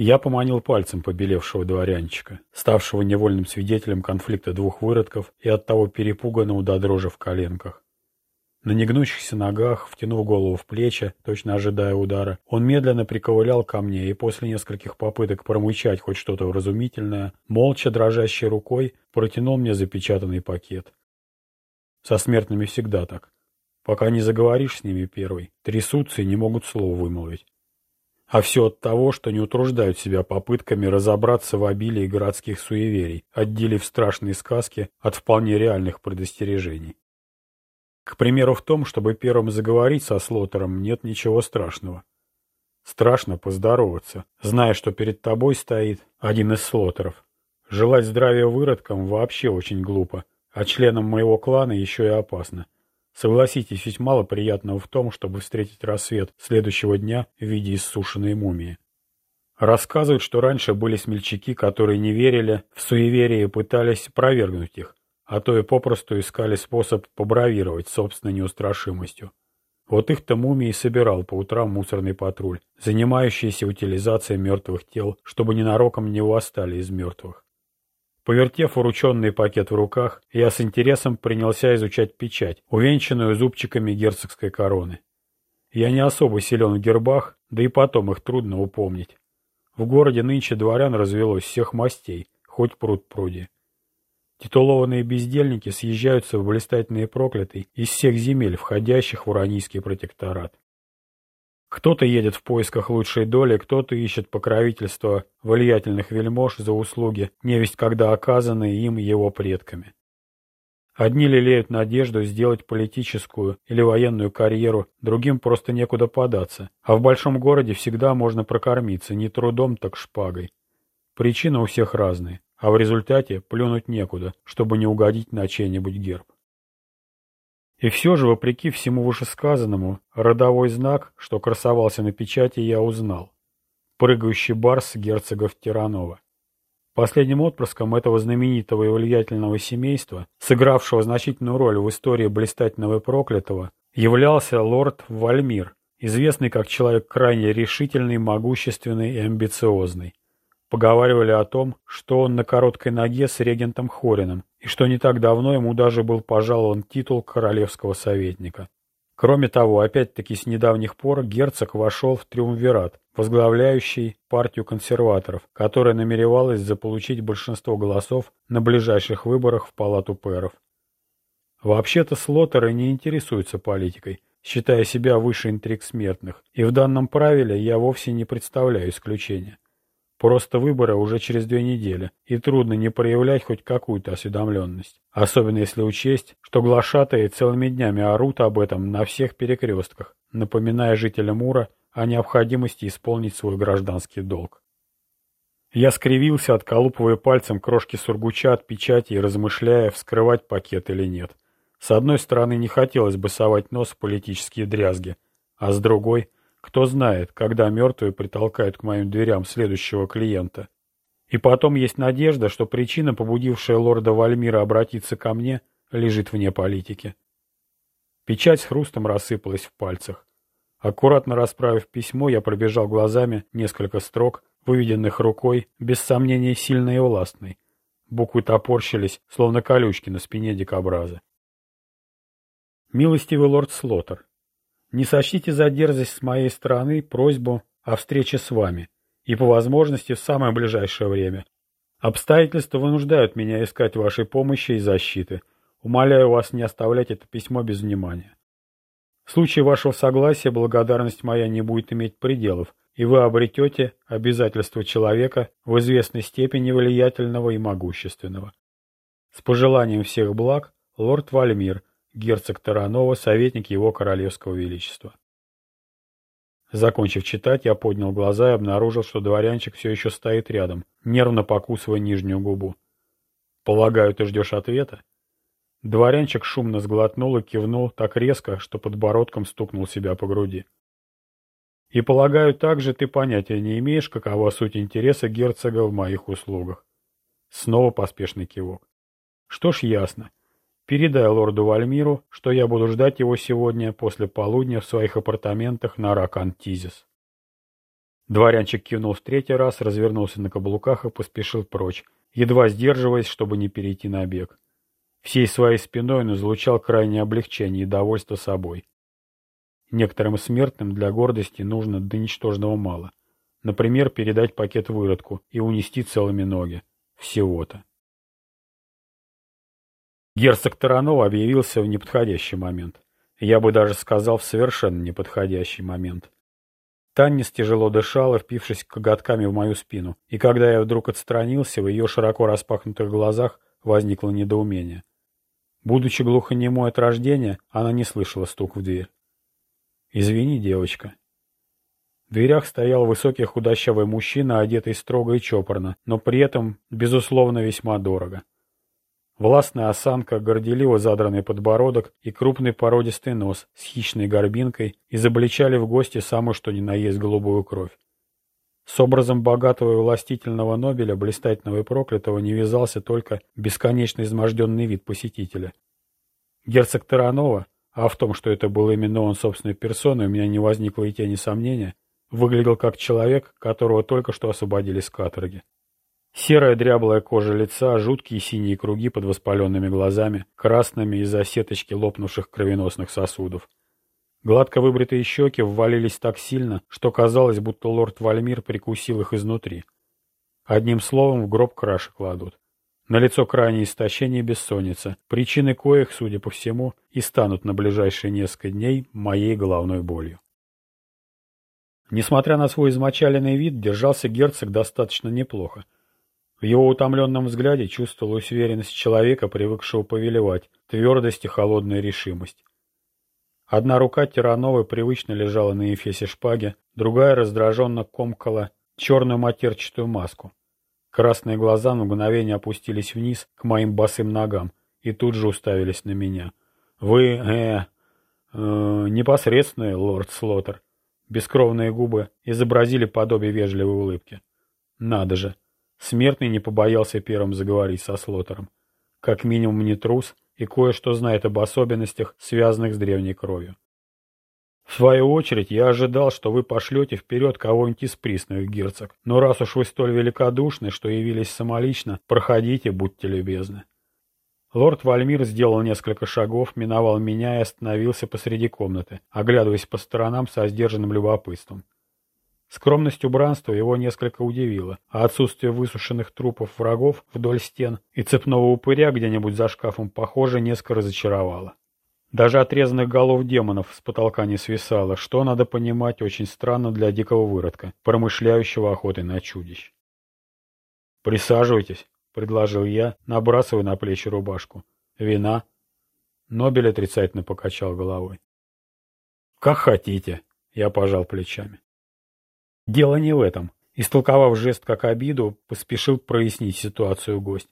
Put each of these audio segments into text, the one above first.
Я поманил пальцем побелевшего дворянчика, ставшего невольным свидетелем конфликта двух выродков и оттого перепуганного до дрожи в коленках. На негнущихся ногах, втянув голову в плечи, точно ожидая удара, он медленно приковылял ко мне и после нескольких попыток промычать хоть что-то вразумительное, молча дрожащей рукой протянул мне запечатанный пакет. Со смертными всегда так. Пока не заговоришь с ними первый, трясутся и не могут слова вымолвить. А все от того, что не утруждают себя попытками разобраться в обилии городских суеверий, отделив страшные сказки от вполне реальных предостережений. К примеру, в том, чтобы первым заговорить со Слотером, нет ничего страшного. Страшно поздороваться, зная, что перед тобой стоит один из Слотеров. Желать здравия выродкам вообще очень глупо, а членам моего клана еще и опасно. Согласитесь, ведь мало приятного в том, чтобы встретить рассвет следующего дня в виде иссушенной мумии. Рассказывают, что раньше были смельчаки, которые не верили в суеверие и пытались провергнуть их, а то и попросту искали способ побравировать собственной неустрашимостью. Вот их-то мумии собирал по утрам мусорный патруль, занимающийся утилизацией мертвых тел, чтобы ненароком не восстали из мертвых. Повертев урученный пакет в руках, я с интересом принялся изучать печать, увенчанную зубчиками герцогской короны. Я не особо силен в гербах, да и потом их трудно упомнить. В городе нынче дворян развелось всех мастей, хоть пруд пруди. Титулованные бездельники съезжаются в блистательные проклятый из всех земель, входящих в Уранийский протекторат. Кто-то едет в поисках лучшей доли, кто-то ищет покровительство влиятельных вельмож за услуги, невесть когда оказанные им его предками. Одни лелеют надежду сделать политическую или военную карьеру, другим просто некуда податься, а в большом городе всегда можно прокормиться, не трудом, так шпагой. Причины у всех разные, а в результате плюнуть некуда, чтобы не угодить на чей-нибудь герб. И все же, вопреки всему вышесказанному, родовой знак, что красовался на печати, я узнал. Прыгающий барс герцогов Тиранова. Последним отпрыском этого знаменитого и влиятельного семейства, сыгравшего значительную роль в истории блистательного и проклятого, являлся лорд Вальмир, известный как человек крайне решительный, могущественный и амбициозный. Поговаривали о том, что он на короткой ноге с регентом Хорином, и что не так давно ему даже был пожалован титул королевского советника. Кроме того, опять-таки с недавних пор герцог вошел в триумвират, возглавляющий партию консерваторов, которая намеревалась заполучить большинство голосов на ближайших выборах в палату пэров. Вообще-то слотеры не интересуются политикой, считая себя выше интриг смертных, и в данном правиле я вовсе не представляю исключения. Просто выборы уже через две недели, и трудно не проявлять хоть какую-то осведомленность. Особенно если учесть, что глашатые целыми днями орут об этом на всех перекрестках, напоминая жителям Ура о необходимости исполнить свой гражданский долг. Я скривился, отколупывая пальцем крошки сургуча от печати и размышляя, вскрывать пакет или нет. С одной стороны, не хотелось бы совать нос в политические дрязги, а с другой — кто знает, когда мертвые притолкают к моим дверям следующего клиента. И потом есть надежда, что причина, побудившая лорда Вальмира обратиться ко мне, лежит вне политики. Печать с хрустом рассыпалась в пальцах. Аккуратно расправив письмо, я пробежал глазами несколько строк, выведенных рукой, без сомнения сильной и властной. Буквы топорщились, словно колючки на спине дикобраза. «Милостивый лорд Слоттер, не сочтите за дерзость с моей стороны просьбу о встрече с вами, и по возможности в самое ближайшее время. Обстоятельства вынуждают меня искать вашей помощи и защиты. Умоляю вас не оставлять это письмо без внимания. В случае вашего согласия благодарность моя не будет иметь пределов, и вы обретете обязательство человека в известной степени влиятельного и могущественного. С пожеланием всех благ, лорд Вальмир, герцог Таранова, советник его королевского величества. Закончив читать, я поднял глаза и обнаружил, что дворянчик все еще стоит рядом, нервно покусывая нижнюю губу. «Полагаю, ты ждешь ответа?» Дворянчик шумно сглотнул и кивнул так резко, что подбородком стукнул себя по груди. «И полагаю, также ты понятия не имеешь, какова суть интереса герцога в моих услугах». Снова поспешный кивок. «Что ж, ясно. Передай лорду Вальмиру, что я буду ждать его сегодня после полудня в своих апартаментах на Ракантизис. Дворянчик кивнул в третий раз, развернулся на каблуках и поспешил прочь, едва сдерживаясь, чтобы не перейти на бег. Всей своей спиной он излучал крайнее облегчение и довольство собой. Некоторым смертным для гордости нужно до ничтожного мало. Например, передать пакет выродку и унести целыми ноги. Всего-то. Герцог Таранова объявился в неподходящий момент. Я бы даже сказал, в совершенно неподходящий момент. Таннис тяжело дышала, впившись коготками в мою спину, и когда я вдруг отстранился, в ее широко распахнутых глазах возникло недоумение. Будучи глухонемой от рождения, она не слышала стук в дверь. «Извини, девочка». В дверях стоял высокий худощавый мужчина, одетый строго и чопорно, но при этом, безусловно, весьма дорого. Властная осанка, горделиво задранный подбородок и крупный породистый нос с хищной горбинкой изобличали в гости самую что ни на есть голубую кровь. С образом богатого и властительного Нобеля, блистательного и проклятого, не вязался только бесконечно изможденный вид посетителя. Герцог Таранова, а в том, что это был именно он собственной персоной, у меня не возникло и тени сомнения, выглядел как человек, которого только что освободили с каторги. Серая дряблая кожа лица, жуткие синие круги под воспаленными глазами, красными из-за сеточки лопнувших кровеносных сосудов. Гладко выбритые щеки ввалились так сильно, что казалось, будто лорд Вальмир прикусил их изнутри. Одним словом, в гроб краши кладут. На лицо крайнее истощение и бессонница, причины коих, судя по всему, и станут на ближайшие несколько дней моей головной болью. Несмотря на свой измочаленный вид, держался герцог достаточно неплохо. В его утомленном взгляде чувствовалась уверенность человека, привыкшего повелевать, твердость и холодная решимость. Одна рука Тирановой привычно лежала на эфесе шпаги, другая раздраженно комкала черную матерчатую маску. Красные глаза на мгновение опустились вниз к моим босым ногам и тут же уставились на меня. «Вы, э, э непосредственный лорд Слоттер». Бескровные губы изобразили подобие вежливой улыбки. «Надо же!» Смертный не побоялся первым заговорить со Слотером. Как минимум не трус и кое-что знает об особенностях, связанных с древней кровью. В свою очередь, я ожидал, что вы пошлете вперед кого-нибудь из присных, герцог. Но раз уж вы столь великодушны, что явились самолично, проходите, будьте любезны. Лорд Вальмир сделал несколько шагов, миновал меня и остановился посреди комнаты, оглядываясь по сторонам со сдержанным любопытством. Скромность убранства его несколько удивила, а отсутствие высушенных трупов врагов вдоль стен и цепного упыря где-нибудь за шкафом, похоже, несколько разочаровало. Даже отрезанных голов демонов с потолка не свисало, что, надо понимать, очень странно для дикого выродка, промышляющего охотой на чудищ. «Присаживайтесь», — предложил я, набрасывая на плечи рубашку. «Вина?» Нобель отрицательно покачал головой. «Как хотите», — я пожал плечами. Дело не в этом. Истолковав жест как обиду, поспешил прояснить ситуацию гость.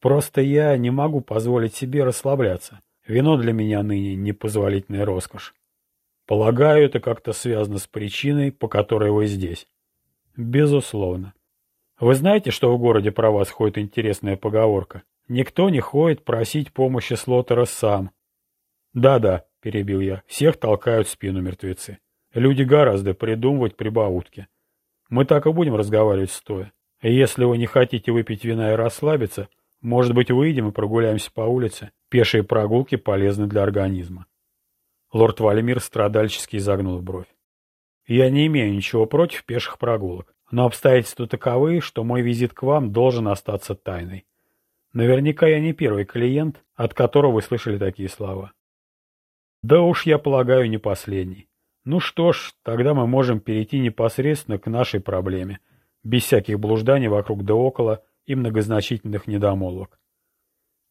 Просто я не могу позволить себе расслабляться. Вино для меня ныне непозволительная роскошь. Полагаю, это как-то связано с причиной, по которой вы здесь. Безусловно. Вы знаете, что в городе про вас ходит интересная поговорка? Никто не ходит просить помощи Слотера сам. Да-да, перебил я, всех толкают в спину мертвецы. Люди гораздо придумывать прибаутки. Мы так и будем разговаривать стоя. Если вы не хотите выпить вина и расслабиться, может быть, выйдем и прогуляемся по улице. Пешие прогулки полезны для организма. Лорд Вальмир страдальчески изогнул бровь. Я не имею ничего против пеших прогулок, но обстоятельства таковы, что мой визит к вам должен остаться тайной. Наверняка я не первый клиент, от которого вы слышали такие слова. Да уж, я полагаю, не последний. Ну что ж, тогда мы можем перейти непосредственно к нашей проблеме, без всяких блужданий вокруг да около и многозначительных недомолвок.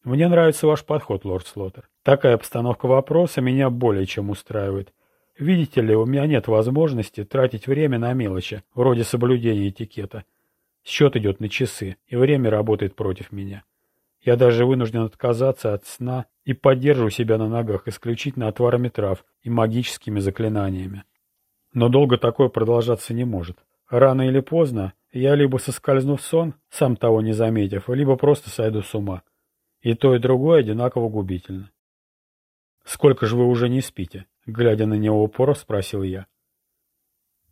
Мне нравится ваш подход, лорд Слоттер. Такая обстановка вопроса меня более чем устраивает. Видите ли, у меня нет возможности тратить время на мелочи, вроде соблюдения этикета. Счет идет на часы, и время работает против меня. Я даже вынужден отказаться от сна и поддерживаю себя на ногах исключительно отварами трав и магическими заклинаниями. Но долго такое продолжаться не может. Рано или поздно я либо соскользну в сон, сам того не заметив, либо просто сойду с ума. И то, и другое одинаково губительно. «Сколько же вы уже не спите?» Глядя на него упор, спросил я.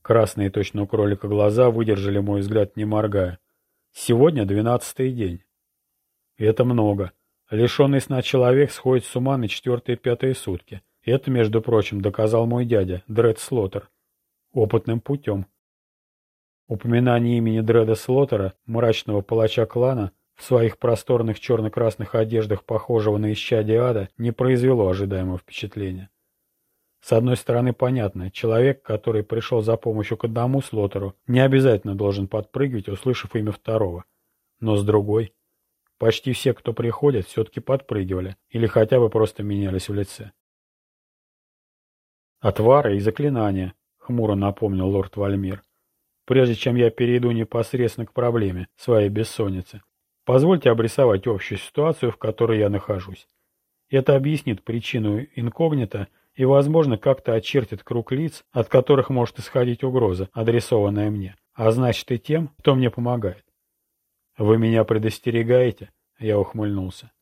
Красные точно у кролика глаза выдержали мой взгляд, не моргая. Сегодня двенадцатый день. Это много. Лишенный сна человек сходит с ума на четвертые-пятые сутки. Это, между прочим, доказал мой дядя, Дред Слоттер. Опытным путем. Упоминание имени Дреда Слоттера, мрачного палача клана, в своих просторных черно-красных одеждах, похожего на исчадие ада, не произвело ожидаемого впечатления. С одной стороны, понятно, человек, который пришел за помощью к одному слотеру, не обязательно должен подпрыгивать, услышав имя второго. Но с другой, почти все, кто приходит, все-таки подпрыгивали или хотя бы просто менялись в лице. «Отвары и заклинания», — хмуро напомнил лорд Вальмир. «Прежде чем я перейду непосредственно к проблеме своей бессонницы, Позвольте обрисовать общую ситуацию, в которой я нахожусь. Это объяснит причину инкогнито и, возможно, как-то очертит круг лиц, от которых может исходить угроза, адресованная мне, а значит и тем, кто мне помогает. «Вы меня предостерегаете?» — я ухмыльнулся.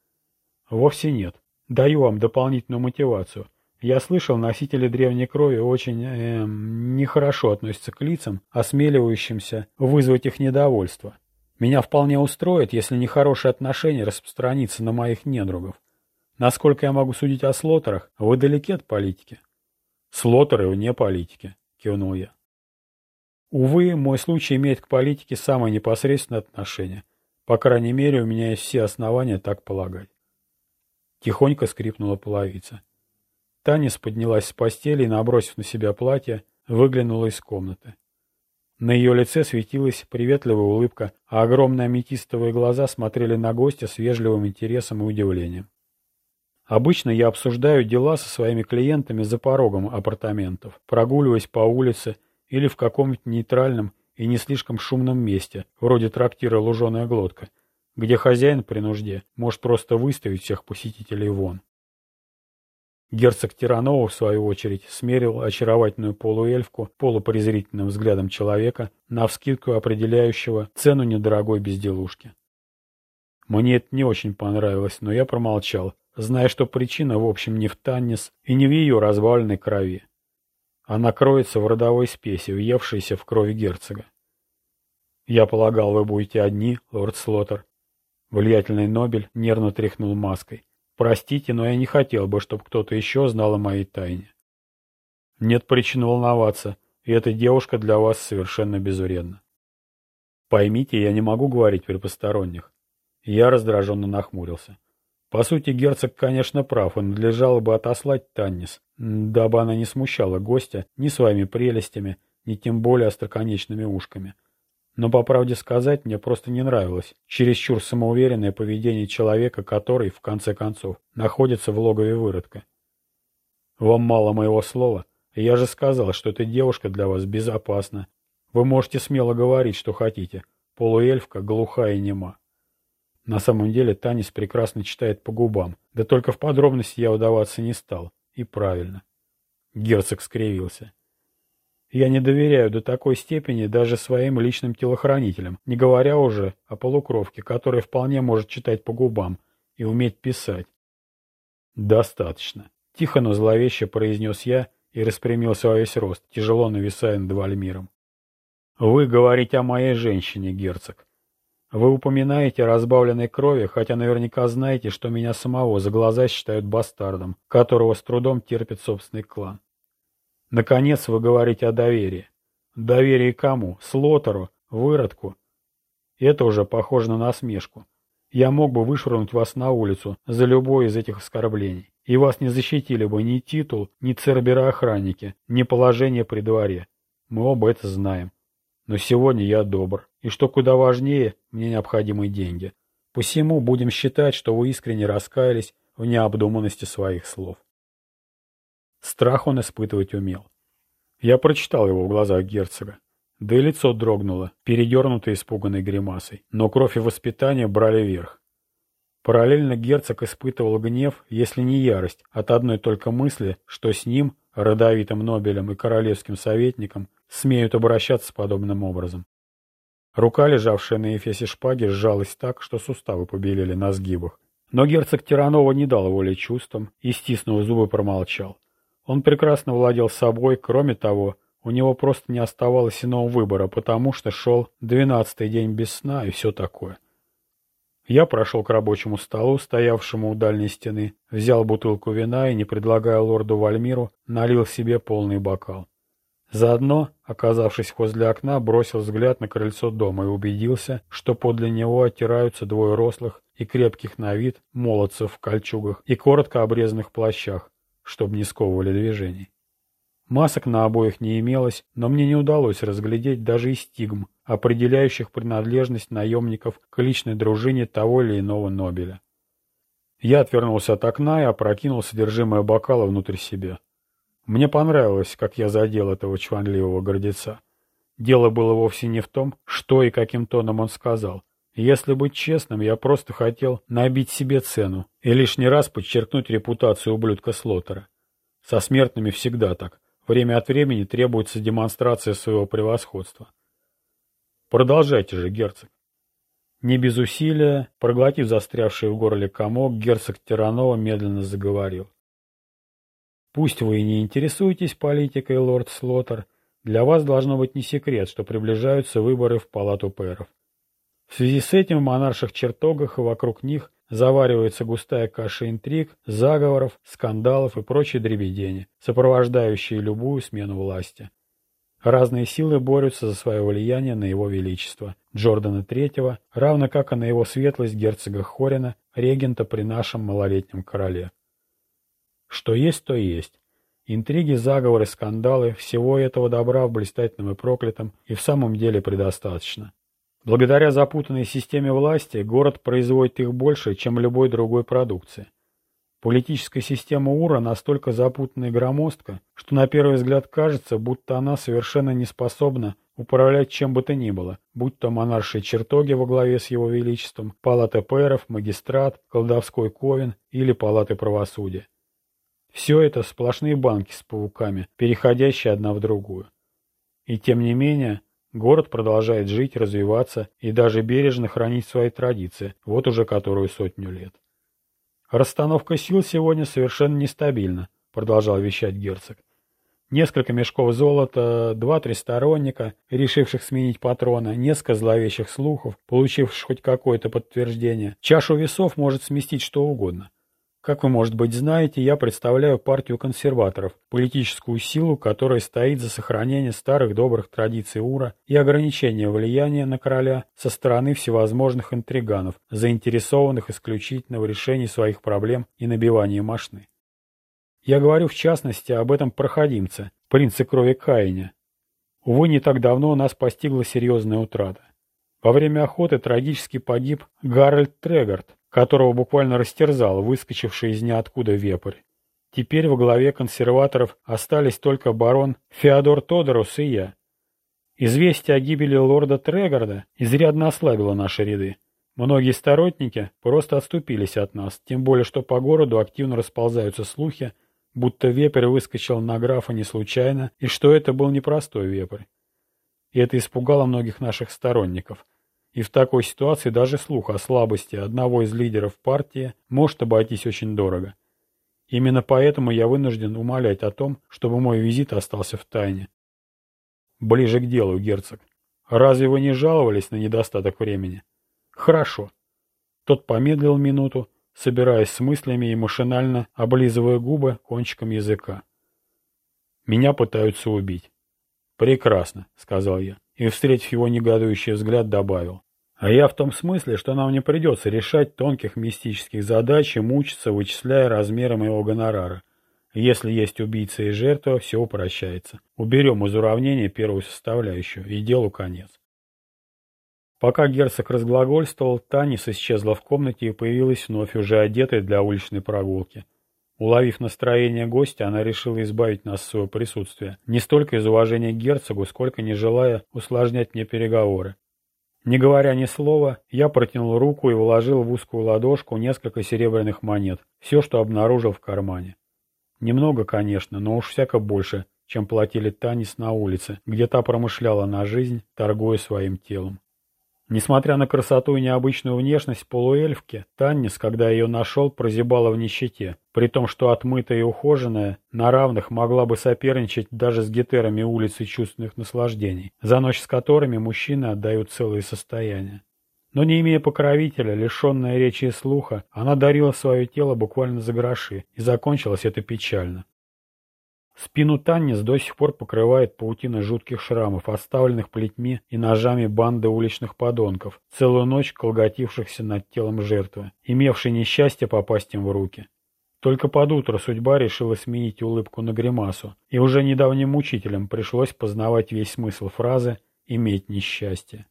«Вовсе нет. Даю вам дополнительную мотивацию. Я слышал, носители древней крови очень э, нехорошо относятся к лицам, осмеливающимся вызвать их недовольство. Меня вполне устроит, если нехорошее отношение распространится на моих недругов. Насколько я могу судить о слотерах, вы далеки от политики. Слотеры вне политики, кивнул я. Увы, мой случай имеет к политике самое непосредственное отношение. По крайней мере, у меня есть все основания так полагать. Тихонько скрипнула половица. Танис поднялась с постели и, набросив на себя платье, выглянула из комнаты. На ее лице светилась приветливая улыбка, а огромные аметистовые глаза смотрели на гостя с вежливым интересом и удивлением. Обычно я обсуждаю дела со своими клиентами за порогом апартаментов, прогуливаясь по улице или в каком-нибудь нейтральном и не слишком шумном месте, вроде трактира «Луженая глотка», где хозяин при нужде может просто выставить всех посетителей вон. Герцог Тиранова, в свою очередь, смерил очаровательную полуэльфку полупрезрительным взглядом человека, навскидку определяющего цену недорогой безделушки. Мне это не очень понравилось, но я промолчал, зная, что причина, в общем, не в Таннис и не в ее разваленной крови. Она кроется в родовой спеси, въевшейся в кровь герцога. «Я полагал, вы будете одни, лорд Слоттер». Влиятельный Нобель нервно тряхнул маской. Простите, но я не хотел бы, чтобы кто-то еще знал о моей тайне. Нет причин волноваться, и эта девушка для вас совершенно безвредна. Поймите, я не могу говорить при посторонних. Я раздраженно нахмурился. По сути, герцог, конечно, прав, и надлежало бы отослать Таннис, дабы она не смущала гостя ни своими прелестями, ни тем более остроконечными ушками. Но, по правде сказать, мне просто не нравилось чересчур самоуверенное поведение человека, который, в конце концов, находится в логове выродка. Вам мало моего слова? Я же сказал, что эта девушка для вас безопасна. Вы можете смело говорить, что хотите. Полуэльфка глухая и нема. На самом деле Танис прекрасно читает по губам, да только в подробности я удаваться не стал. И правильно. Герцог скривился. Я не доверяю до такой степени даже своим личным телохранителям, не говоря уже о полукровке, которая вполне может читать по губам и уметь писать. Достаточно. Тихо, но зловеще произнес я и распрямился во весь рост, тяжело нависая над Вальмиром. Вы говорите о моей женщине, герцог. Вы упоминаете разбавленной крови, хотя наверняка знаете, что меня самого за глаза считают бастардом, которого с трудом терпит собственный клан. Наконец вы говорите о доверии. Доверие кому? Слотеру? Выродку? Это уже похоже на насмешку. Я мог бы вышвырнуть вас на улицу за любое из этих оскорблений, и вас не защитили бы ни титул, ни цербера-охранники, ни положение при дворе. Мы оба это знаем. Но сегодня я добр, и что куда важнее, мне необходимы деньги. Посему будем считать, что вы искренне раскаялись в необдуманности своих слов. Страх он испытывать умел. Я прочитал его в глазах герцога. Да и лицо дрогнуло, передернутое испуганной гримасой. Но кровь и воспитание брали верх. Параллельно герцог испытывал гнев, если не ярость, от одной только мысли, что с ним, родовитым Нобелем и королевским советником, смеют обращаться подобным образом. Рука, лежавшая на эфесе шпаги, сжалась так, что суставы побелели на сгибах. Но герцог Тиранова не дал воли чувствам и, стиснув зубы, промолчал. Он прекрасно владел собой, кроме того, у него просто не оставалось иного выбора, потому что шел двенадцатый день без сна и все такое. Я прошел к рабочему столу, стоявшему у дальней стены, взял бутылку вина и, не предлагая лорду Вальмиру, налил себе полный бокал. Заодно, оказавшись возле окна, бросил взгляд на крыльцо дома и убедился, что подле него оттираются двое рослых и крепких на вид молодцев в кольчугах и коротко обрезанных плащах, чтобы не сковывали движений. Масок на обоих не имелось, но мне не удалось разглядеть даже и стигм, определяющих принадлежность наемников к личной дружине того или иного Нобеля. Я отвернулся от окна и опрокинул содержимое бокала внутрь себя. Мне понравилось, как я задел этого чванливого гордеца. Дело было вовсе не в том, что и каким тоном он сказал. Если быть честным, я просто хотел набить себе цену и лишний раз подчеркнуть репутацию ублюдка Слотера. Со смертными всегда так. Время от времени требуется демонстрация своего превосходства. Продолжайте же, герцог. Не без усилия, проглотив застрявший в горле комок, герцог Тиранова медленно заговорил. Пусть вы и не интересуетесь политикой, лорд Слотер, для вас должно быть не секрет, что приближаются выборы в палату пэров. В связи с этим в монарших чертогах и вокруг них заваривается густая каша интриг, заговоров, скандалов и прочей дребедени, сопровождающие любую смену власти. Разные силы борются за свое влияние на его величество, Джордана III, равно как и на его светлость герцога Хорина, регента при нашем малолетнем короле. Что есть, то есть. Интриги, заговоры, скандалы, всего этого добра в блистательном и проклятом и в самом деле предостаточно. Благодаря запутанной системе власти город производит их больше, чем любой другой продукции. Политическая система УРА настолько запутана и громоздка, что на первый взгляд кажется, будто она совершенно не способна управлять чем бы то ни было, будь то монаршие чертоги во главе с его величеством, палата пэров, магистрат, колдовской ковен или палаты правосудия. Все это сплошные банки с пауками, переходящие одна в другую. И тем не менее, Город продолжает жить, развиваться и даже бережно хранить свои традиции, вот уже которую сотню лет. «Расстановка сил сегодня совершенно нестабильна», — продолжал вещать герцог. Несколько мешков золота, два-три сторонника, решивших сменить патрона, несколько зловещих слухов, получивших хоть какое-то подтверждение. Чашу весов может сместить что угодно. Как вы, может быть, знаете, я представляю партию консерваторов, политическую силу, которая стоит за сохранение старых добрых традиций Ура и ограничение влияния на короля со стороны всевозможных интриганов, заинтересованных исключительно в решении своих проблем и набивании мошны. Я говорю в частности об этом проходимце, принце крови Каине. Увы, не так давно нас постигла серьезная утрата. Во время охоты трагически погиб Гарольд Трегард, которого буквально растерзал выскочивший из ниоткуда вепрь. Теперь во главе консерваторов остались только барон Феодор Тодорус и я. Известие о гибели лорда Трегарда изрядно ослабило наши ряды. Многие сторонники просто отступились от нас, тем более что по городу активно расползаются слухи, будто вепрь выскочил на графа не случайно, и что это был непростой вепрь. И это испугало многих наших сторонников – и в такой ситуации даже слух о слабости одного из лидеров партии может обойтись очень дорого. Именно поэтому я вынужден умолять о том, чтобы мой визит остался в тайне. Ближе к делу, герцог. Разве вы не жаловались на недостаток времени? Хорошо. Тот помедлил минуту, собираясь с мыслями и машинально облизывая губы кончиком языка. Меня пытаются убить. Прекрасно, сказал я, и, встретив его негодующий взгляд, добавил. А я в том смысле, что нам не придется решать тонких мистических задач и мучиться, вычисляя размеры моего гонорара. Если есть убийца и жертва, все упрощается. Уберем из уравнения первую составляющую, и делу конец. Пока герцог разглагольствовал, Танис исчезла в комнате и появилась вновь уже одетая для уличной прогулки. Уловив настроение гостя, она решила избавить нас от своего присутствия, не столько из уважения к герцогу, сколько не желая усложнять мне переговоры. Не говоря ни слова, я протянул руку и вложил в узкую ладошку несколько серебряных монет, все, что обнаружил в кармане. Немного, конечно, но уж всяко больше, чем платили Танис на улице, где та промышляла на жизнь, торгуя своим телом. Несмотря на красоту и необычную внешность полуэльфки, Таннис, когда ее нашел, прозябала в нищете, при том, что отмытая и ухоженная, на равных могла бы соперничать даже с гетерами улицы чувственных наслаждений, за ночь с которыми мужчины отдают целые состояния. Но не имея покровителя, лишенная речи и слуха, она дарила свое тело буквально за гроши, и закончилось это печально. Спину Таннис до сих пор покрывает паутина жутких шрамов, оставленных плетьми и ножами банды уличных подонков, целую ночь колготившихся над телом жертвы, имевшей несчастье попасть им в руки. Только под утро судьба решила сменить улыбку на гримасу, и уже недавним учителям пришлось познавать весь смысл фразы «иметь несчастье».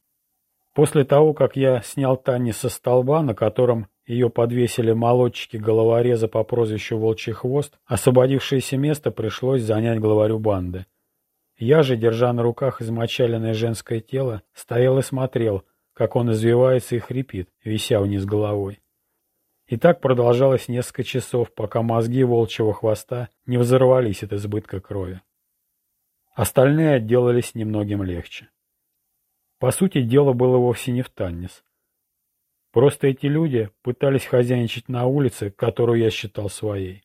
После того, как я снял Танни со столба, на котором ее подвесили молодчики головореза по прозвищу Волчий Хвост. Освободившееся место пришлось занять главарю банды. Я же, держа на руках измочаленное женское тело, стоял и смотрел, как он извивается и хрипит, вися вниз головой. И так продолжалось несколько часов, пока мозги волчьего хвоста не взорвались от избытка крови. Остальные отделались немногим легче. По сути, дело было вовсе не в Таннис. Просто эти люди пытались хозяйничать на улице, которую я считал своей.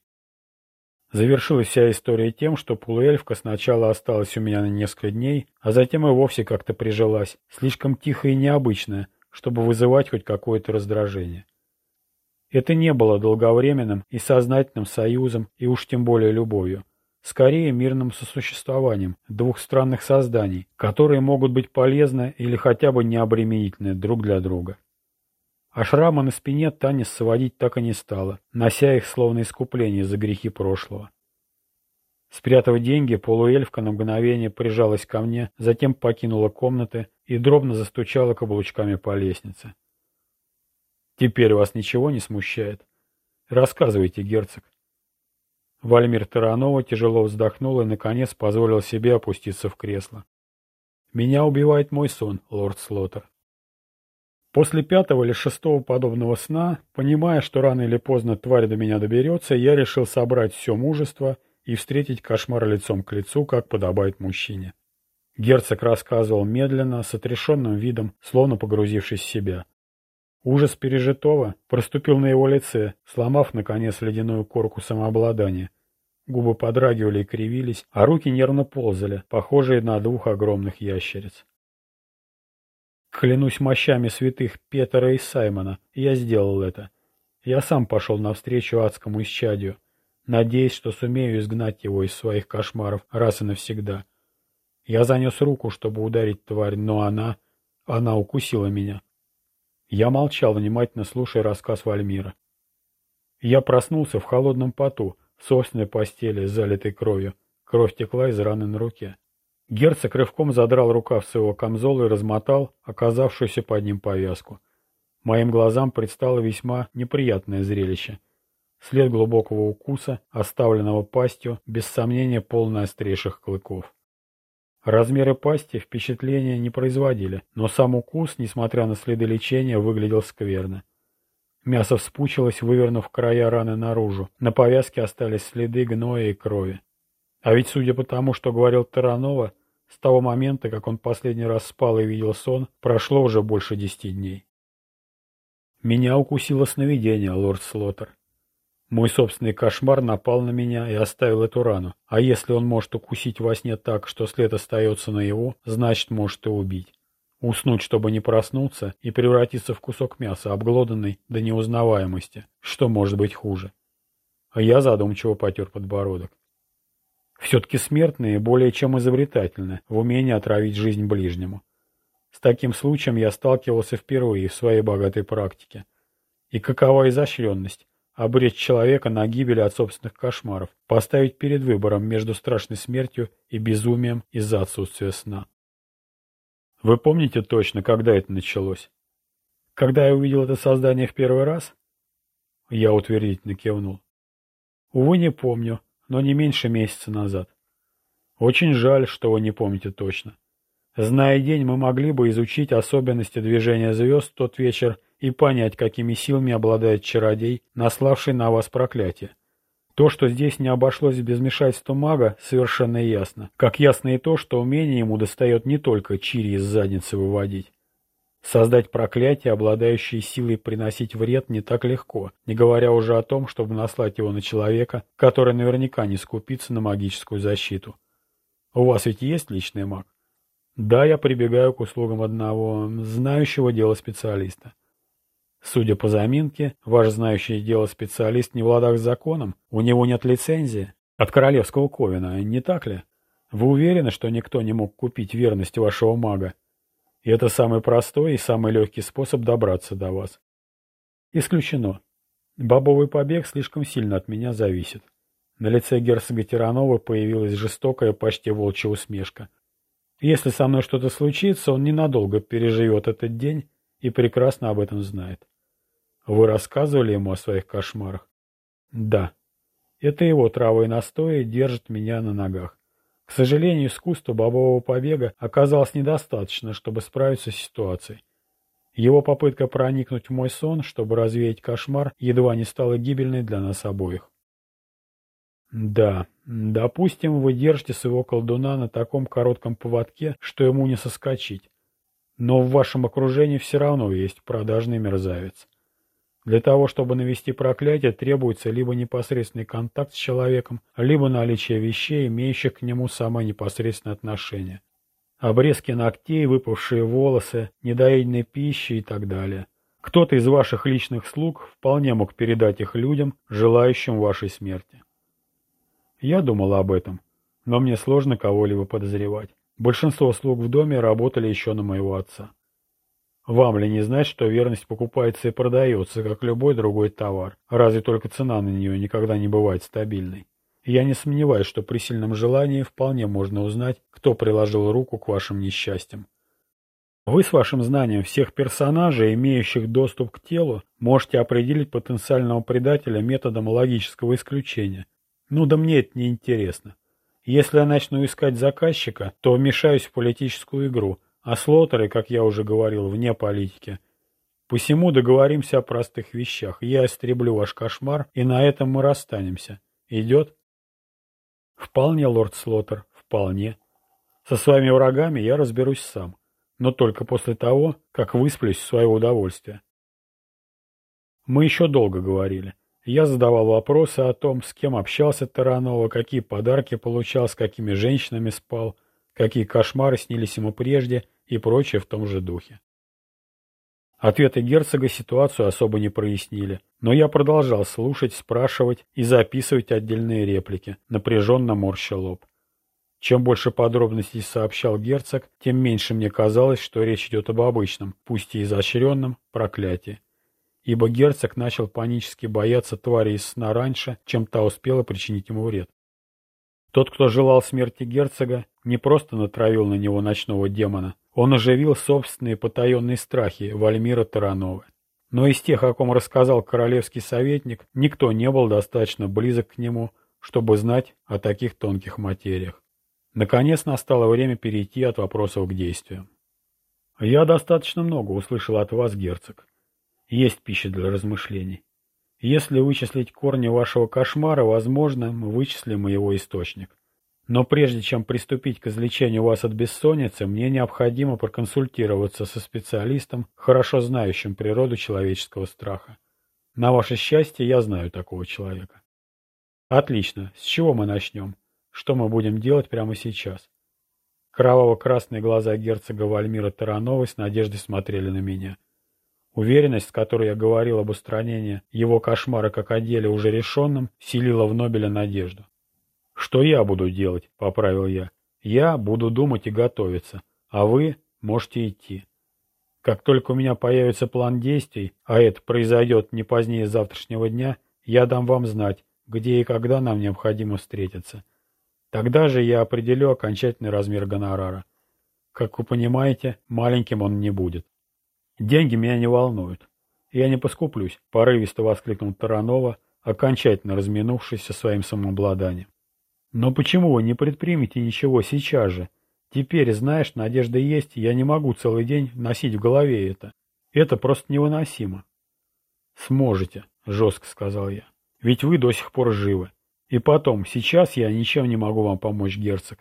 Завершилась вся история тем, что полуэльфка сначала осталась у меня на несколько дней, а затем и вовсе как-то прижилась, слишком тихо и необычная, чтобы вызывать хоть какое-то раздражение. Это не было долговременным и сознательным союзом, и уж тем более любовью. Скорее мирным сосуществованием двух странных созданий, которые могут быть полезны или хотя бы необременительны друг для друга. А шрама на спине Таня сводить так и не стала, нося их словно искупление за грехи прошлого. Спрятав деньги, полуэльфка на мгновение прижалась ко мне, затем покинула комнаты и дробно застучала каблучками по лестнице. «Теперь вас ничего не смущает? Рассказывайте, герцог». Вальмир Таранова тяжело вздохнул и, наконец, позволил себе опуститься в кресло. «Меня убивает мой сон, лорд Слоттер. После пятого или шестого подобного сна, понимая, что рано или поздно тварь до меня доберется, я решил собрать все мужество и встретить кошмар лицом к лицу, как подобает мужчине. Герцог рассказывал медленно, с отрешенным видом, словно погрузившись в себя. Ужас пережитого проступил на его лице, сломав, наконец, ледяную корку самообладания. Губы подрагивали и кривились, а руки нервно ползали, похожие на двух огромных ящериц. Клянусь мощами святых Петра и Саймона, я сделал это. Я сам пошел навстречу адскому исчадию, надеясь, что сумею изгнать его из своих кошмаров раз и навсегда. Я занес руку, чтобы ударить тварь, но она... она укусила меня. Я молчал, внимательно слушая рассказ Вальмира. Я проснулся в холодном поту, в собственной постели, залитой кровью. Кровь текла из раны на руке. Герцог рывком задрал рукав своего камзола и размотал оказавшуюся под ним повязку. Моим глазам предстало весьма неприятное зрелище. След глубокого укуса, оставленного пастью, без сомнения полный острейших клыков. Размеры пасти впечатления не производили, но сам укус, несмотря на следы лечения, выглядел скверно. Мясо вспучилось, вывернув края раны наружу. На повязке остались следы гноя и крови. А ведь, судя по тому, что говорил Таранова, с того момента, как он последний раз спал и видел сон, прошло уже больше десяти дней. Меня укусило сновидение, лорд Слоттер. Мой собственный кошмар напал на меня и оставил эту рану. А если он может укусить во сне так, что след остается на его, значит, может и убить. Уснуть, чтобы не проснуться, и превратиться в кусок мяса, обглоданный до неузнаваемости. Что может быть хуже? А я задумчиво потер подбородок. Все-таки смертные более чем изобретательны в умении отравить жизнь ближнему. С таким случаем я сталкивался впервые в своей богатой практике. И какова изощренность? Обречь человека на гибель от собственных кошмаров, поставить перед выбором между страшной смертью и безумием из-за отсутствия сна. Вы помните точно, когда это началось? Когда я увидел это создание в первый раз? Я утвердительно кивнул. Увы, не помню, но не меньше месяца назад. Очень жаль, что вы не помните точно. Зная день, мы могли бы изучить особенности движения звезд в тот вечер и понять, какими силами обладает чародей, наславший на вас проклятие. То, что здесь не обошлось без вмешательства мага, совершенно ясно. Как ясно и то, что умение ему достает не только чири из задницы выводить. Создать проклятие, обладающее силой приносить вред, не так легко, не говоря уже о том, чтобы наслать его на человека, который наверняка не скупится на магическую защиту. У вас ведь есть личный маг? Да, я прибегаю к услугам одного знающего дело специалиста. Судя по заминке, ваш знающий дело специалист не в ладах с законом, у него нет лицензии от королевского ковина, не так ли? Вы уверены, что никто не мог купить верность вашего мага? И это самый простой и самый легкий способ добраться до вас. Исключено. Бобовый побег слишком сильно от меня зависит. На лице герцога Тиранова появилась жестокая, почти волчья усмешка. Если со мной что-то случится, он ненадолго переживет этот день и прекрасно об этом знает. Вы рассказывали ему о своих кошмарах? Да. Это его травы и настои держат меня на ногах. К сожалению, искусство бобового побега оказалось недостаточно, чтобы справиться с ситуацией. Его попытка проникнуть в мой сон, чтобы развеять кошмар, едва не стала гибельной для нас обоих. Да, допустим, вы держите своего колдуна на таком коротком поводке, что ему не соскочить. Но в вашем окружении все равно есть продажный мерзавец. Для того, чтобы навести проклятие, требуется либо непосредственный контакт с человеком, либо наличие вещей, имеющих к нему самое непосредственное отношение. Обрезки ногтей, выпавшие волосы, недоеденной пищи и так далее. Кто-то из ваших личных слуг вполне мог передать их людям, желающим вашей смерти. Я думал об этом, но мне сложно кого-либо подозревать. Большинство слуг в доме работали еще на моего отца. Вам ли не знать, что верность покупается и продается, как любой другой товар, разве только цена на нее никогда не бывает стабильной? Я не сомневаюсь, что при сильном желании вполне можно узнать, кто приложил руку к вашим несчастьям. Вы с вашим знанием всех персонажей, имеющих доступ к телу, можете определить потенциального предателя методом логического исключения. Ну да мне это не интересно. Если я начну искать заказчика, то вмешаюсь в политическую игру, а слотеры, как я уже говорил, вне политики. Посему договоримся о простых вещах. Я истреблю ваш кошмар, и на этом мы расстанемся. Идет? Вполне, лорд Слотер, вполне. Со своими врагами я разберусь сам, но только после того, как высплюсь в свое удовольствие. Мы еще долго говорили. Я задавал вопросы о том, с кем общался Таранова, какие подарки получал, с какими женщинами спал, какие кошмары снились ему прежде и прочее в том же духе. Ответы герцога ситуацию особо не прояснили, но я продолжал слушать, спрашивать и записывать отдельные реплики, напряженно морща лоб. Чем больше подробностей сообщал герцог, тем меньше мне казалось, что речь идет об обычном, пусть и изощренном, проклятии. Ибо герцог начал панически бояться твари из сна раньше, чем та успела причинить ему вред. Тот, кто желал смерти герцога, не просто натравил на него ночного демона, он оживил собственные потаенные страхи Вальмира Таранова. Но из тех, о ком рассказал королевский советник, никто не был достаточно близок к нему, чтобы знать о таких тонких материях. Наконец настало время перейти от вопросов к действиям. «Я достаточно много услышал от вас, герцог. Есть пища для размышлений. Если вычислить корни вашего кошмара, возможно, мы вычислим его источник. Но прежде чем приступить к излечению вас от бессонницы, мне необходимо проконсультироваться со специалистом, хорошо знающим природу человеческого страха. На ваше счастье, я знаю такого человека. Отлично. С чего мы начнем? Что мы будем делать прямо сейчас? Кроваво-красные глаза герцога Вальмира Таранова с надеждой смотрели на меня. Уверенность, с которой я говорил об устранении его кошмара как о деле уже решенном, селила в Нобеля надежду. «Что я буду делать?» — поправил я. «Я буду думать и готовиться, а вы можете идти. Как только у меня появится план действий, а это произойдет не позднее завтрашнего дня, я дам вам знать, где и когда нам необходимо встретиться. Тогда же я определю окончательный размер гонорара. Как вы понимаете, маленьким он не будет. Деньги меня не волнуют. Я не поскуплюсь, порывисто воскликнул Таранова, окончательно разминувшись со своим самообладанием. Но почему вы не предпримете ничего сейчас же? Теперь, знаешь, надежда есть, я не могу целый день носить в голове это. Это просто невыносимо. Сможете, жестко сказал я. Ведь вы до сих пор живы. И потом, сейчас я ничем не могу вам помочь, герцог.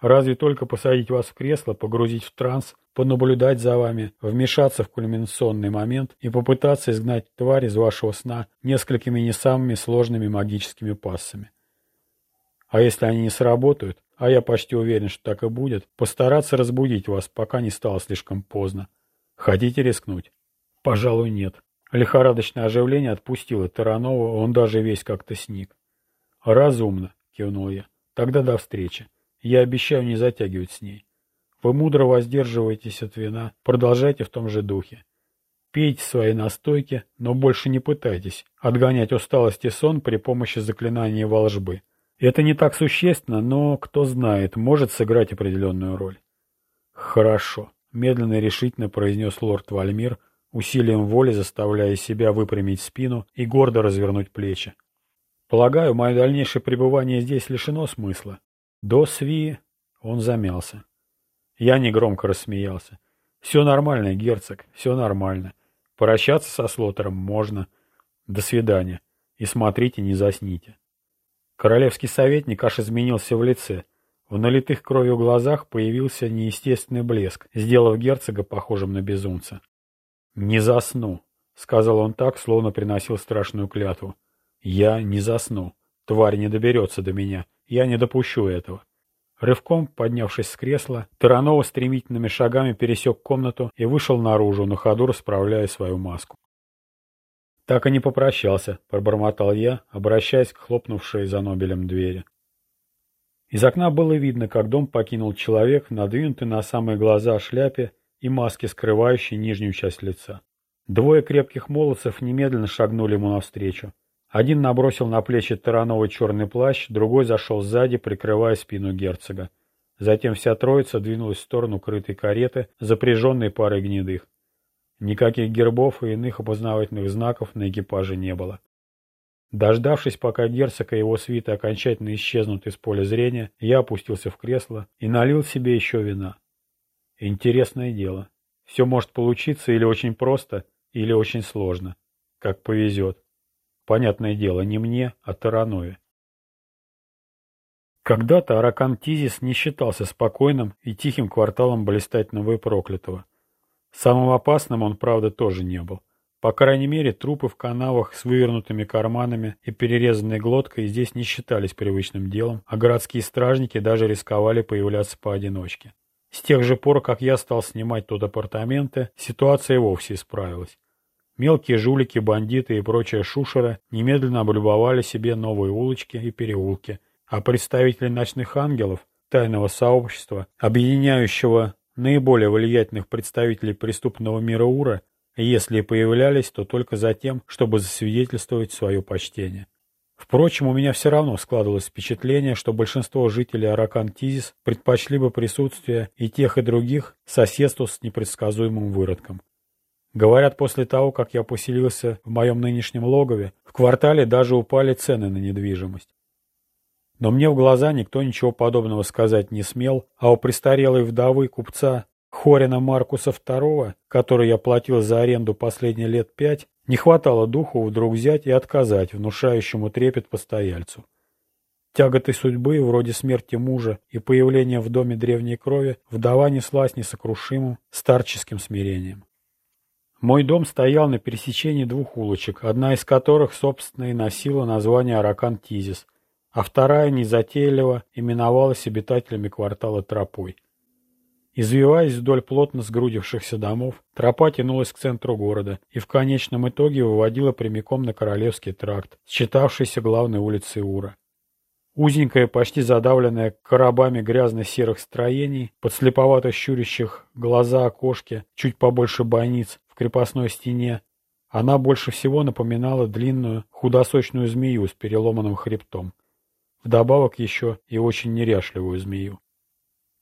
Разве только посадить вас в кресло, погрузить в транс, понаблюдать за вами, вмешаться в кульминационный момент и попытаться изгнать тварь из вашего сна несколькими не самыми сложными магическими пассами. А если они не сработают, а я почти уверен, что так и будет, постараться разбудить вас, пока не стало слишком поздно. Хотите рискнуть? Пожалуй, нет. Лихорадочное оживление отпустило Таранова, он даже весь как-то сник. «Разумно», — кивнул я. «Тогда до встречи. Я обещаю не затягивать с ней. Вы мудро воздерживаетесь от вина, продолжайте в том же духе. Пейте свои настойки, но больше не пытайтесь отгонять усталость и сон при помощи заклинания волжбы. Это не так существенно, но, кто знает, может сыграть определенную роль». «Хорошо», — медленно и решительно произнес лорд Вальмир, — усилием воли заставляя себя выпрямить спину и гордо развернуть плечи. Полагаю, мое дальнейшее пребывание здесь лишено смысла. До Сви он замялся. Я негромко рассмеялся. Все нормально, герцог, все нормально. Прощаться со Слотером можно. До свидания. И смотрите, не засните. Королевский советник аж изменился в лице. В налитых кровью глазах появился неестественный блеск, сделав герцога похожим на безумца. «Не засну», — сказал он так, словно приносил страшную клятву. «Я не засну. Тварь не доберется до меня. Я не допущу этого». Рывком, поднявшись с кресла, Таранова стремительными шагами пересек комнату и вышел наружу, на ходу расправляя свою маску. «Так и не попрощался», — пробормотал я, обращаясь к хлопнувшей за Нобелем двери. Из окна было видно, как дом покинул человек, надвинутый на самые глаза шляпе и маски, скрывающей нижнюю часть лица. Двое крепких молодцев немедленно шагнули ему навстречу. Один набросил на плечи Тарановый черный плащ, другой зашел сзади, прикрывая спину герцога. Затем вся троица двинулась в сторону крытой кареты, запряженной парой гнедых. Никаких гербов и иных опознавательных знаков на экипаже не было. Дождавшись, пока герцог и его свита окончательно исчезнут из поля зрения, я опустился в кресло и налил себе еще вина. Интересное дело. Все может получиться или очень просто, или очень сложно. Как повезет. Понятное дело, не мне, а Таранове. Когда-то Аракан Тизис не считался спокойным и тихим кварталом блистательного и проклятого. Самым опасным он, правда, тоже не был. По крайней мере, трупы в канавах с вывернутыми карманами и перерезанной глоткой здесь не считались привычным делом, а городские стражники даже рисковали появляться поодиночке. С тех же пор, как я стал снимать тут апартаменты, ситуация вовсе исправилась. Мелкие жулики, бандиты и прочая шушера немедленно облюбовали себе новые улочки и переулки, а представители ночных ангелов, тайного сообщества, объединяющего наиболее влиятельных представителей преступного мира Ура, если и появлялись, то только за тем, чтобы засвидетельствовать свое почтение. Впрочем, у меня все равно складывалось впечатление, что большинство жителей Аракан-Тизис предпочли бы присутствие и тех, и других соседству с непредсказуемым выродком. Говорят, после того, как я поселился в моем нынешнем логове, в квартале даже упали цены на недвижимость. Но мне в глаза никто ничего подобного сказать не смел, а у престарелой вдовы купца Хорина Маркуса II, который я платил за аренду последние лет пять, не хватало духу вдруг взять и отказать внушающему трепет постояльцу. Тяготы судьбы, вроде смерти мужа и появления в доме древней крови, вдова неслась несокрушимым старческим смирением. Мой дом стоял на пересечении двух улочек, одна из которых, собственно, и носила название Аракан-Тизис, а вторая, незатейливо, именовалась обитателями квартала Тропой. Извиваясь вдоль плотно сгрудившихся домов, тропа тянулась к центру города и в конечном итоге выводила прямиком на Королевский тракт, считавшийся главной улицей Ура. Узенькая, почти задавленная коробами грязно-серых строений, подслеповато щурящих глаза окошки, чуть побольше бойниц в крепостной стене, она больше всего напоминала длинную, худосочную змею с переломанным хребтом. Вдобавок еще и очень неряшливую змею.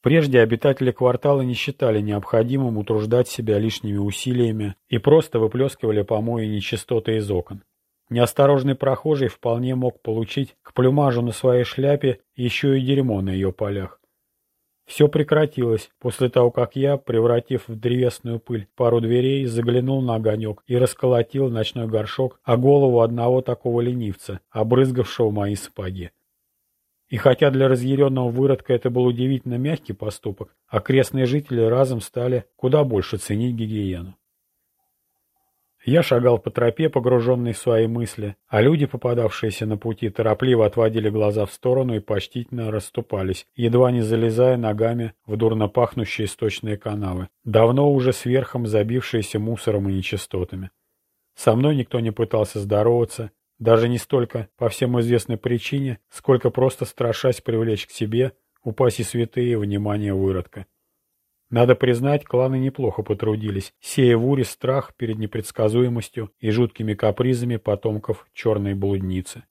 Прежде обитатели квартала не считали необходимым утруждать себя лишними усилиями и просто выплескивали помои нечистоты из окон. Неосторожный прохожий вполне мог получить к плюмажу на своей шляпе еще и дерьмо на ее полях. Все прекратилось после того, как я, превратив в древесную пыль пару дверей, заглянул на огонек и расколотил ночной горшок о голову одного такого ленивца, обрызгавшего мои сапоги. И хотя для разъяренного выродка это был удивительно мягкий поступок, окрестные жители разом стали куда больше ценить гигиену. Я шагал по тропе, погруженный в свои мысли, а люди, попадавшиеся на пути, торопливо отводили глаза в сторону и почтительно расступались, едва не залезая ногами в дурно пахнущие сточные канавы, давно уже сверхом забившиеся мусором и нечистотами. Со мной никто не пытался здороваться, даже не столько по всем известной причине, сколько просто страшась привлечь к себе, упаси святые, внимание выродка. Надо признать, кланы неплохо потрудились, сея в Уре страх перед непредсказуемостью и жуткими капризами потомков черной блудницы.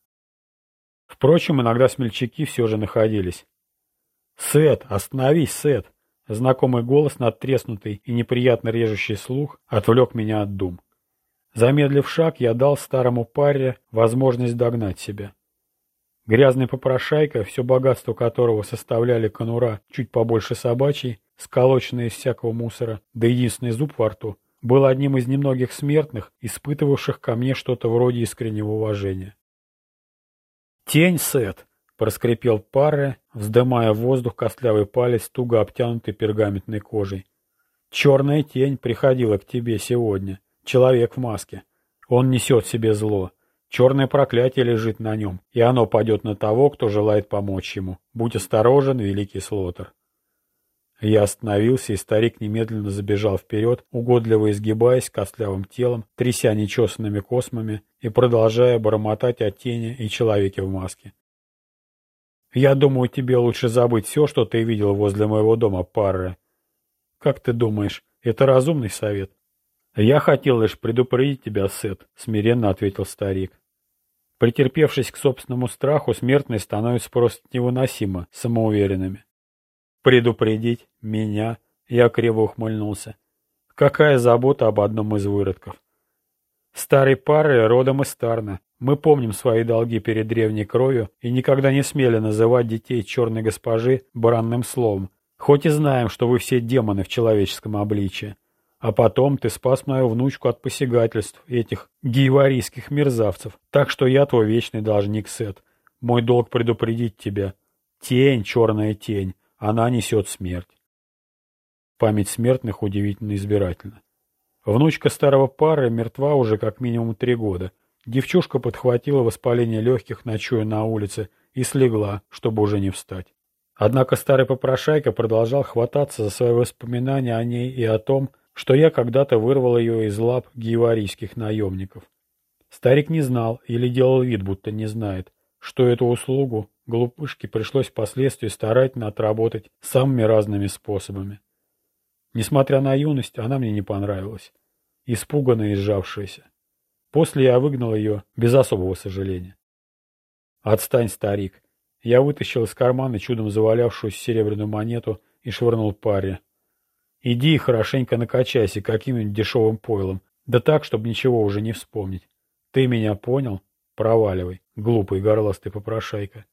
Впрочем, иногда смельчаки все же находились. «Сет! Остановись, Сет!» Знакомый голос, надтреснутый и неприятно режущий слух, отвлек меня от дум. Замедлив шаг, я дал старому паре возможность догнать себя. Грязный попрошайка, все богатство которого составляли конура чуть побольше собачьей, сколоченные из всякого мусора, да единственный зуб во рту, был одним из немногих смертных, испытывавших ко мне что-то вроде искреннего уважения. «Тень, Сет!» — проскрипел Парре, вздымая в воздух костлявый палец, туго обтянутый пергаментной кожей. «Черная тень приходила к тебе сегодня». Человек в маске. Он несет себе зло. Черное проклятие лежит на нем, и оно падет на того, кто желает помочь ему. Будь осторожен, великий Слотер. Я остановился, и старик немедленно забежал вперед, угодливо изгибаясь костлявым телом, тряся нечесанными космами и продолжая бормотать о тени и человеке в маске. «Я думаю, тебе лучше забыть все, что ты видел возле моего дома, Парре. Как ты думаешь, это разумный совет?» «Я хотел лишь предупредить тебя, Сет», — смиренно ответил старик. Претерпевшись к собственному страху, смертные становятся просто невыносимо самоуверенными. «Предупредить? Меня?» — я криво ухмыльнулся. «Какая забота об одном из выродков?» «Старой пары родом из Тарна. Мы помним свои долги перед древней кровью и никогда не смели называть детей черной госпожи бранным словом, хоть и знаем, что вы все демоны в человеческом обличии. А потом ты спас мою внучку от посягательств этих гейварийских мерзавцев. Так что я твой вечный должник, Сет. Мой долг предупредить тебя. Тень, черная тень, она несет смерть. Память смертных удивительно избирательна. Внучка старого пары мертва уже как минимум три года. Девчушка подхватила воспаление легких, ночуя на улице, и слегла, чтобы уже не встать. Однако старый попрошайка продолжал хвататься за свои воспоминания о ней и о том, что я когда-то вырвал ее из лап гейварийских наемников. Старик не знал или делал вид, будто не знает, что эту услугу глупышке пришлось впоследствии старательно отработать самыми разными способами. Несмотря на юность, она мне не понравилась, испуганная и сжавшаяся. После я выгнал ее без особого сожаления. «Отстань, старик!» Я вытащил из кармана чудом завалявшуюся серебряную монету и швырнул паре. Иди и хорошенько накачайся каким-нибудь дешевым пойлом. Да так, чтобы ничего уже не вспомнить. Ты меня понял? Проваливай, глупый горластый попрошайка.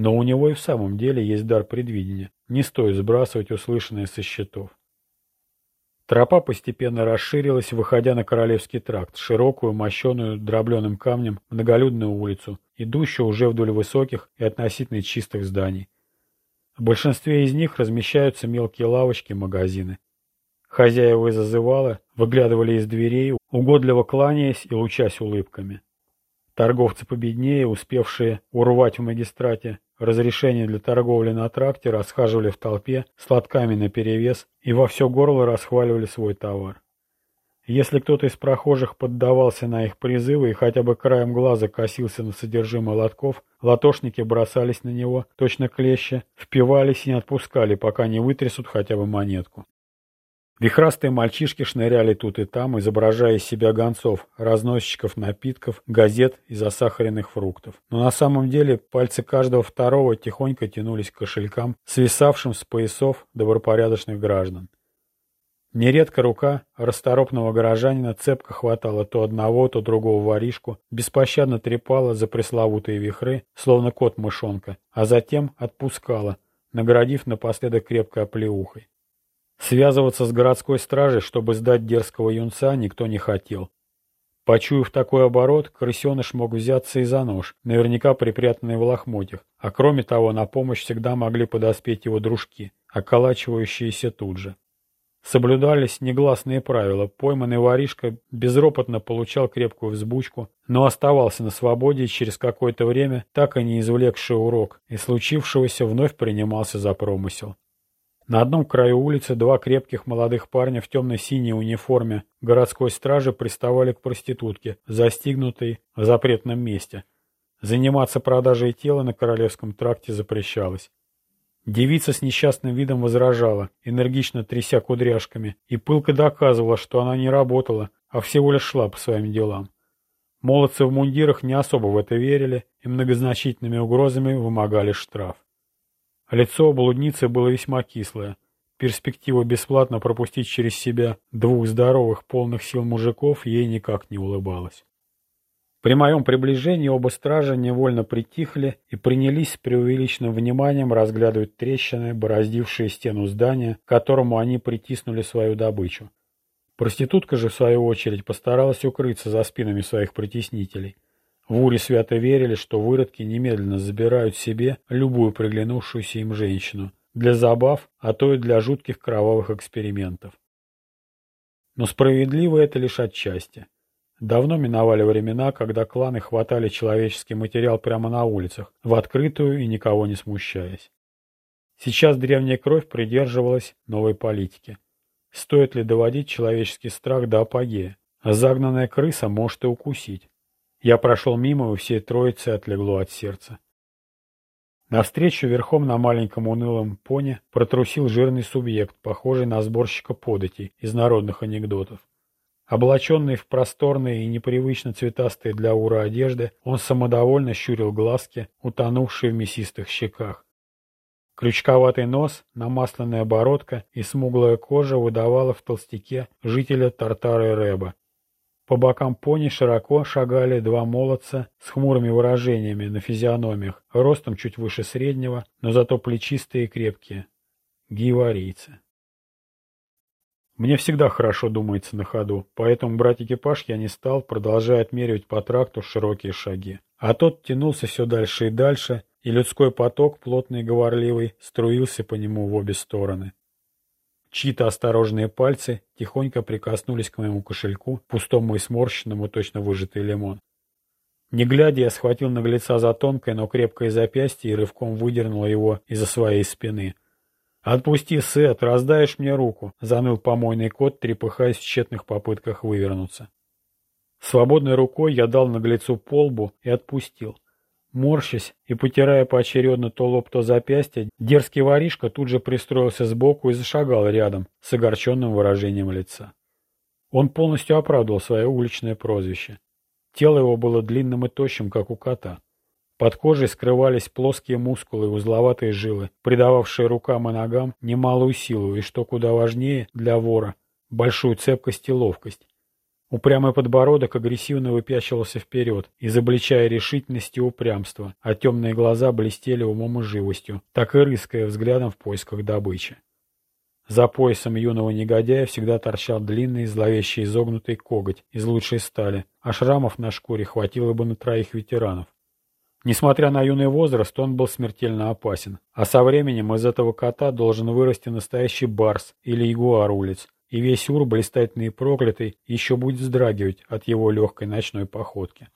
Но у него и в самом деле есть дар предвидения. Не стоит сбрасывать услышанное со счетов. Тропа постепенно расширилась, выходя на Королевский тракт, широкую, мощеную дробленым камнем, многолюдную улицу, идущую уже вдоль высоких и относительно чистых зданий. В большинстве из них размещаются мелкие лавочки и магазины. Хозяева из зазывала выглядывали из дверей, угодливо кланяясь и лучась улыбками. Торговцы победнее, успевшие урвать в магистрате разрешение для торговли на тракте, расхаживали в толпе с лотками наперевес и во все горло расхваливали свой товар. Если кто-то из прохожих поддавался на их призывы и хотя бы краем глаза косился на содержимое лотков, латошники бросались на него, точно клещи, впивались и не отпускали, пока не вытрясут хотя бы монетку. Вихрастые мальчишки шныряли тут и там, изображая из себя гонцов, разносчиков напитков, газет и засахаренных фруктов. Но на самом деле пальцы каждого второго тихонько тянулись к кошелькам, свисавшим с поясов добропорядочных граждан. Нередко рука расторопного горожанина цепко хватала то одного, то другого воришку, беспощадно трепала за пресловутые вихры, словно кот-мышонка, а затем отпускала, наградив напоследок крепкой оплеухой. Связываться с городской стражей, чтобы сдать дерзкого юнца, никто не хотел. Почуяв такой оборот, крысеныш мог взяться и за нож, наверняка припрятанный в лохмотьях, а кроме того на помощь всегда могли подоспеть его дружки, околачивающиеся тут же. Соблюдались негласные правила. Пойманный воришка безропотно получал крепкую взбучку, но оставался на свободе и через какое-то время, так и не извлекший урок, и случившегося вновь принимался за промысел. На одном краю улицы два крепких молодых парня в темно-синей униформе городской стражи приставали к проститутке, застигнутой в запретном месте. Заниматься продажей тела на Королевском тракте запрещалось. Девица с несчастным видом возражала, энергично тряся кудряшками, и пылко доказывала, что она не работала, а всего лишь шла по своим делам. Молодцы в мундирах не особо в это верили и многозначительными угрозами вымогали штраф. Лицо блудницы было весьма кислое. Перспектива бесплатно пропустить через себя двух здоровых, полных сил мужиков ей никак не улыбалась. При моем приближении оба стража невольно притихли и принялись с преувеличенным вниманием разглядывать трещины, бороздившие стену здания, к которому они притиснули свою добычу. Проститутка же, в свою очередь, постаралась укрыться за спинами своих притеснителей. В Уре свято верили, что выродки немедленно забирают себе любую приглянувшуюся им женщину, для забав, а то и для жутких кровавых экспериментов. Но справедливо это лишь отчасти. Давно миновали времена, когда кланы хватали человеческий материал прямо на улицах, в открытую и никого не смущаясь. Сейчас древняя кровь придерживалась новой политики. Стоит ли доводить человеческий страх до апогея? Загнанная крыса может и укусить. Я прошел мимо, и всей троицы отлегло от сердца. Навстречу верхом на маленьком унылом пони протрусил жирный субъект, похожий на сборщика податей из народных анекдотов. Облаченный в просторные и непривычно цветастые для ура одежды, он самодовольно щурил глазки, утонувшие в мясистых щеках. Крючковатый нос, намасленная бородка и смуглая кожа выдавала в толстяке жителя Тартары Рэба. По бокам пони широко шагали два молодца с хмурыми выражениями на физиономиях, ростом чуть выше среднего, но зато плечистые и крепкие. Гиварийцы. Мне всегда хорошо думается на ходу, поэтому брать экипаж я не стал, продолжая отмеривать по тракту широкие шаги. А тот тянулся все дальше и дальше, и людской поток, плотный и говорливый, струился по нему в обе стороны. Чьи-то осторожные пальцы тихонько прикоснулись к моему кошельку, пустому и сморщенному, точно выжатый лимон. Не глядя, я схватил наглеца за тонкое, но крепкое запястье и рывком выдернул его из-за своей спины. «Отпусти, Сет, раздаешь мне руку», — заныл помойный кот, трепыхаясь в тщетных попытках вывернуться. Свободной рукой я дал наглецу по лбу и отпустил. Морщась и потирая поочередно то лоб, то запястье, дерзкий воришка тут же пристроился сбоку и зашагал рядом с огорченным выражением лица. Он полностью оправдывал свое уличное прозвище. Тело его было длинным и тощим, как у кота. Под кожей скрывались плоские мускулы и узловатые жилы, придававшие рукам и ногам немалую силу и, что куда важнее для вора, большую цепкость и ловкость. Упрямый подбородок агрессивно выпячивался вперед, изобличая решительность и упрямство, а темные глаза блестели умом и живостью, так и рыская взглядом в поисках добычи. За поясом юного негодяя всегда торчал длинный, зловещий изогнутый коготь из лучшей стали, а шрамов на шкуре хватило бы на троих ветеранов. Несмотря на юный возраст, он был смертельно опасен. А со временем из этого кота должен вырасти настоящий барс или ягуар улиц, и весь ур, блистательный и проклятый, еще будет вздрагивать от его легкой ночной походки.